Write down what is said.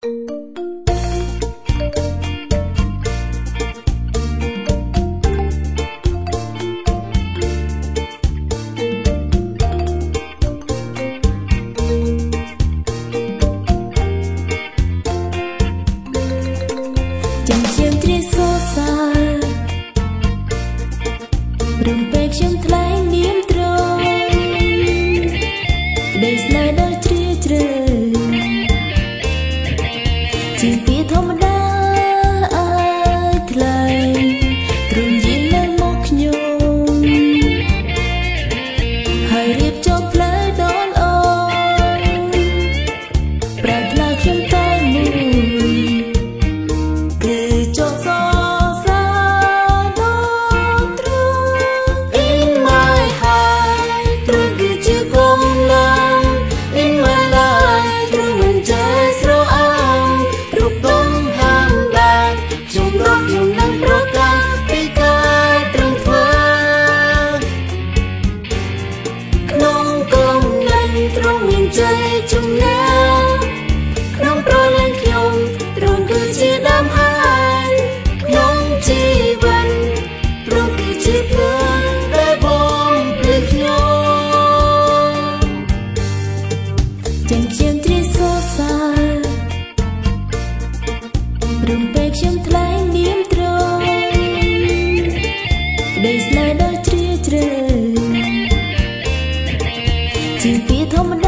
រំពេកខ្ញុំថ្លែងនាមត្រ ទ្រង់មានជ័យជំនះក្នុងប្រលែងខ្ញុំទ្រង់គឺជាដើមហើយក្នុងជីវិតទ្រង់គឺជាព្រឹងដែលបងព្រឹងខ្ញុំចាំខ្ញុំទ្រាំសរសើរព្រមពេលខ្ញុំថ្លែងនាមទ្រ ជាងពីធម្មតា